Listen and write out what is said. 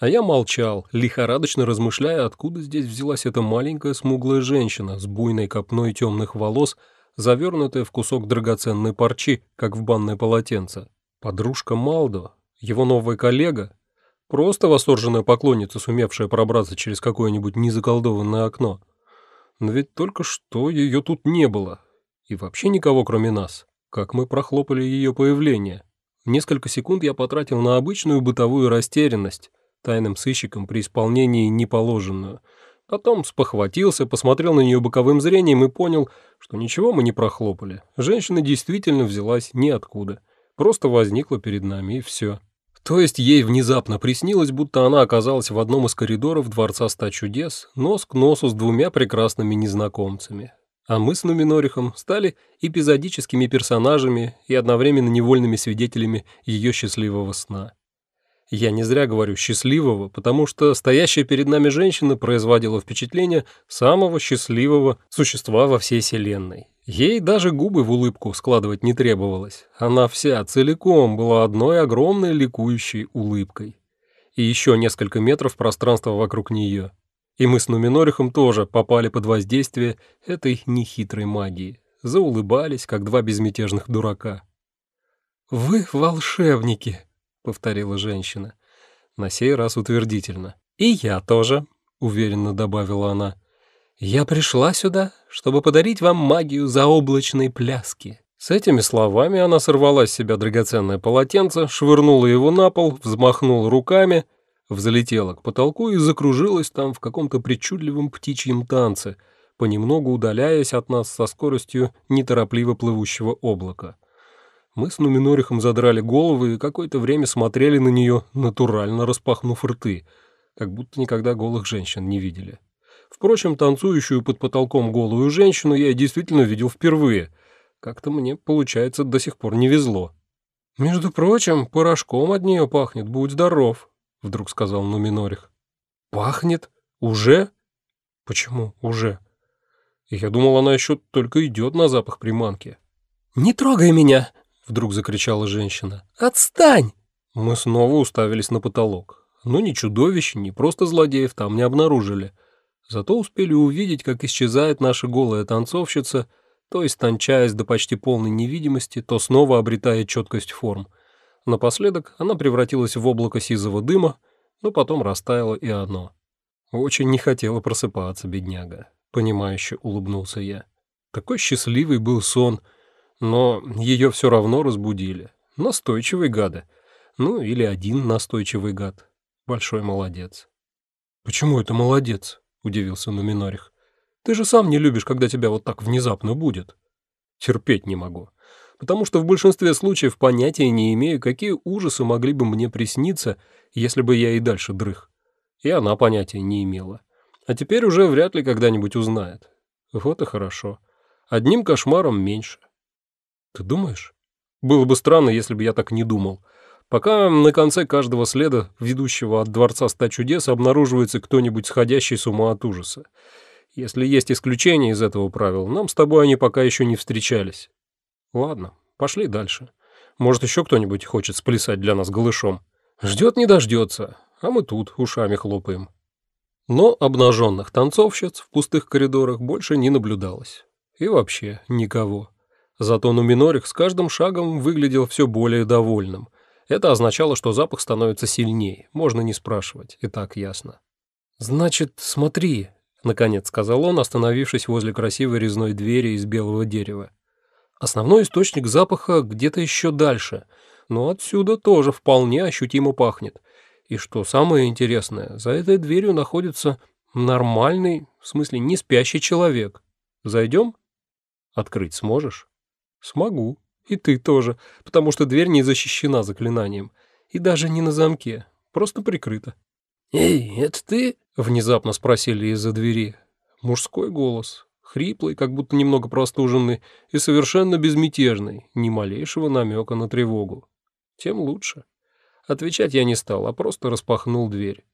А я молчал, лихорадочно размышляя, откуда здесь взялась эта маленькая смуглая женщина с буйной копной темных волос, завернутая в кусок драгоценной парчи, как в банное полотенце. Подружка Малдо, его новая коллега, просто восторженная поклонница, сумевшая пробраться через какое-нибудь незаколдованное окно. Но ведь только что ее тут не было. И вообще никого, кроме нас. Как мы прохлопали ее появление. Несколько секунд я потратил на обычную бытовую растерянность, тайным сыщиком при исполнении неположенную. Потом спохватился, посмотрел на нее боковым зрением и понял, что ничего мы не прохлопали. Женщина действительно взялась ниоткуда. Просто возникла перед нами, и все. То есть ей внезапно приснилось, будто она оказалась в одном из коридоров Дворца Ста Чудес, нос к носу с двумя прекрасными незнакомцами. А мы с Нуминорихом стали эпизодическими персонажами и одновременно невольными свидетелями ее счастливого сна. Я не зря говорю «счастливого», потому что стоящая перед нами женщина производила впечатление самого счастливого существа во всей Вселенной. Ей даже губы в улыбку складывать не требовалось. Она вся целиком была одной огромной ликующей улыбкой. И еще несколько метров пространства вокруг нее. И мы с Нуминорихом тоже попали под воздействие этой нехитрой магии. Заулыбались, как два безмятежных дурака. «Вы волшебники!» — повторила женщина. На сей раз утвердительно. «И я тоже», — уверенно добавила она. «Я пришла сюда, чтобы подарить вам магию заоблачной пляски». С этими словами она сорвала с себя драгоценное полотенце, швырнула его на пол, взмахнула руками, взлетела к потолку и закружилась там в каком-то причудливом птичьем танце, понемногу удаляясь от нас со скоростью неторопливо плывущего облака. Мы с Нуминорихом задрали головы и какое-то время смотрели на нее, натурально распахнув рты, как будто никогда голых женщин не видели. Впрочем, танцующую под потолком голую женщину я действительно видел впервые. Как-то мне, получается, до сих пор не везло. «Между прочим, порошком от нее пахнет, будь здоров», — вдруг сказал Нуминорих. «Пахнет? Уже? Почему уже?» Я думал, она еще только идет на запах приманки. «Не трогай меня!» — вдруг закричала женщина. «Отстань!» Мы снова уставились на потолок. Но ни чудовищ, ни просто злодеев там не обнаружили. Зато успели увидеть, как исчезает наша голая танцовщица, то истончаясь до почти полной невидимости, то снова обретая четкость форм. Напоследок она превратилась в облако сизого дыма, но потом растаяло и оно. Очень не хотела просыпаться, бедняга. Понимающе улыбнулся я. Такой счастливый был сон, но ее все равно разбудили. Настойчивый гады. Ну, или один настойчивый гад. Большой молодец. «Почему это молодец?» — удивился Нуминорих. «Ты же сам не любишь, когда тебя вот так внезапно будет». «Терпеть не могу. Потому что в большинстве случаев понятия не имею, какие ужасы могли бы мне присниться, если бы я и дальше дрых. И она понятия не имела. А теперь уже вряд ли когда-нибудь узнает. Вот и хорошо. Одним кошмаром меньше. Ты думаешь? Было бы странно, если бы я так не думал. Пока на конце каждого следа, ведущего от Дворца Ста Чудес, обнаруживается кто-нибудь сходящий с ума от ужаса. Если есть исключения из этого правила, нам с тобой они пока еще не встречались. Ладно, пошли дальше. Может, еще кто-нибудь хочет сплясать для нас голышом. Ждет не дождется, а мы тут ушами хлопаем. Но обнаженных танцовщиц в пустых коридорах больше не наблюдалось. И вообще никого. Зато Нуминорих с каждым шагом выглядел все более довольным – это означало, что запах становится сильнее, можно не спрашивать, и так ясно. «Значит, смотри», — наконец сказал он, остановившись возле красивой резной двери из белого дерева. «Основной источник запаха где-то еще дальше, но отсюда тоже вполне ощутимо пахнет. И что самое интересное, за этой дверью находится нормальный, в смысле не спящий человек. Зайдем? Открыть сможешь? Смогу. И ты тоже, потому что дверь не защищена заклинанием. И даже не на замке, просто прикрыта. «Эй, это ты?» — внезапно спросили из-за двери. Мужской голос, хриплый, как будто немного простуженный, и совершенно безмятежный, ни малейшего намека на тревогу. Тем лучше. Отвечать я не стал, а просто распахнул дверь.